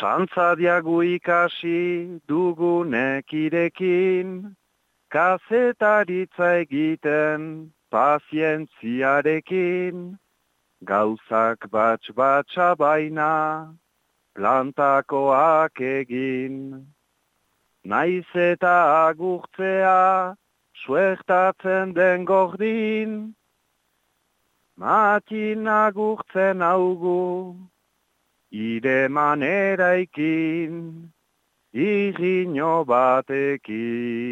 Santzadiagu ikasi dugunek irekin, kazetaritza egiten pazientziarekin, gauzak batx batxa baina plantakoak egin. Naiz eta agurtzea suertatzen den gordin, matin agurtzen augu, ire manera ikin, irriño batekin.